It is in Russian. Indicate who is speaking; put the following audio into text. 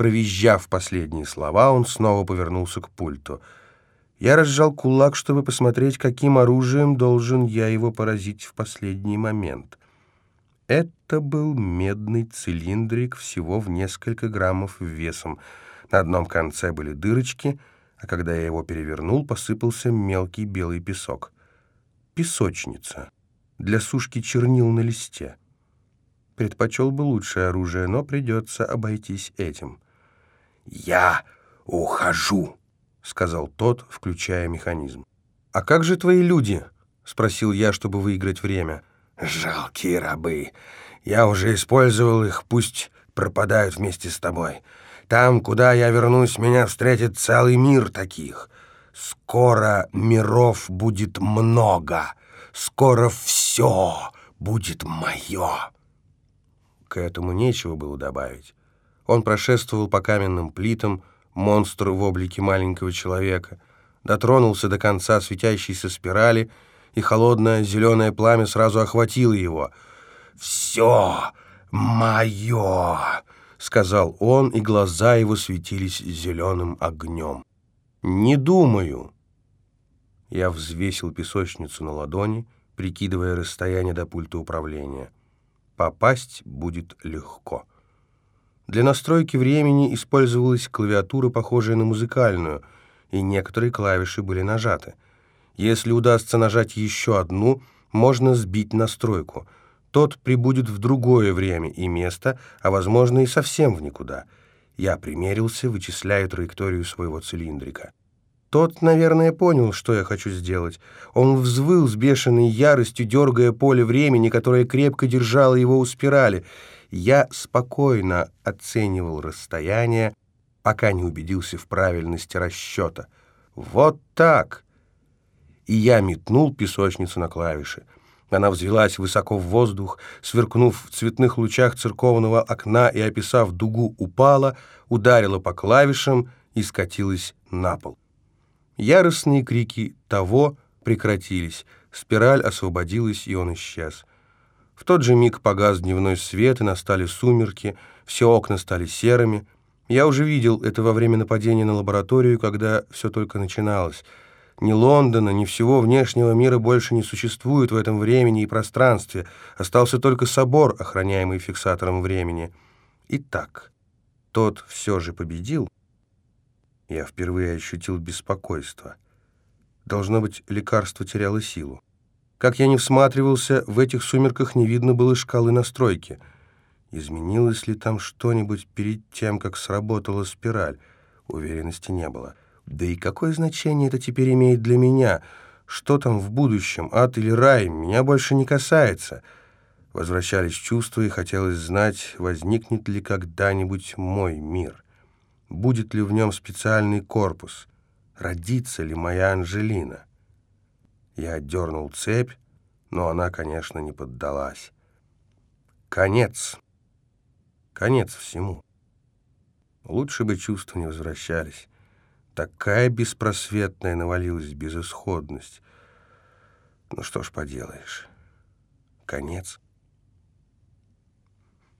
Speaker 1: Провизжав последние слова, он снова повернулся к пульту. Я разжал кулак, чтобы посмотреть, каким оружием должен я его поразить в последний момент. Это был медный цилиндрик всего в несколько граммов весом. На одном конце были дырочки, а когда я его перевернул, посыпался мелкий белый песок. Песочница для сушки чернил на листе. Предпочел бы лучшее оружие, но придется обойтись этим.
Speaker 2: «Я ухожу», — сказал тот, включая механизм.
Speaker 1: «А как же твои люди?» — спросил я, чтобы выиграть время.
Speaker 2: «Жалкие рабы. Я уже использовал их, пусть пропадают вместе с тобой. Там, куда я вернусь, меня встретит целый мир таких. Скоро миров будет много. Скоро все будет мое».
Speaker 1: К этому нечего было добавить. Он прошествовал по каменным плитам, монстр в облике маленького человека, дотронулся до конца светящейся спирали, и холодное зеленое пламя сразу охватило его.
Speaker 2: «Все мое!» — сказал он, и глаза его светились зеленым огнем.
Speaker 1: «Не думаю». Я взвесил песочницу на ладони, прикидывая расстояние до пульта управления. Попасть будет легко. Для настройки времени использовалась клавиатура, похожая на музыкальную, и некоторые клавиши были нажаты. Если удастся нажать еще одну, можно сбить настройку. Тот прибудет в другое время и место, а, возможно, и совсем в никуда. Я примерился, вычисляя траекторию своего цилиндрика. Тот, наверное, понял, что я хочу сделать. Он взвыл с бешеной яростью, дергая поле времени, которое крепко держало его у спирали — я спокойно оценивал расстояние, пока не убедился в правильности расчета. Вот так! И я метнул песочницу на клавиши. Она взвелась высоко в воздух, сверкнув в цветных лучах церковного окна и, описав дугу, упала, ударила по клавишам и скатилась на пол. Яростные крики того прекратились, спираль освободилась, и он исчез. В тот же миг погас дневной свет, и настали сумерки, все окна стали серыми. Я уже видел это во время нападения на лабораторию, когда все только начиналось. Ни Лондона, ни всего внешнего мира больше не существует в этом времени и пространстве. Остался только собор, охраняемый фиксатором времени. Итак, тот все же победил. Я впервые ощутил беспокойство. Должно быть, лекарство теряло силу. Как я не всматривался, в этих сумерках не видно было шкалы настройки. Изменилось ли там что-нибудь перед тем, как сработала спираль? Уверенности не было. Да и какое значение это теперь имеет для меня? Что там в будущем, ад или рай, меня больше не касается. Возвращались чувства, и хотелось знать, возникнет ли когда-нибудь мой мир. Будет ли в нем специальный корпус? Родится ли моя Анжелина? Я отдернул цепь, но она, конечно, не поддалась. Конец. Конец всему. Лучше бы чувства не возвращались. Такая беспросветная навалилась безысходность. Ну что ж поделаешь. Конец.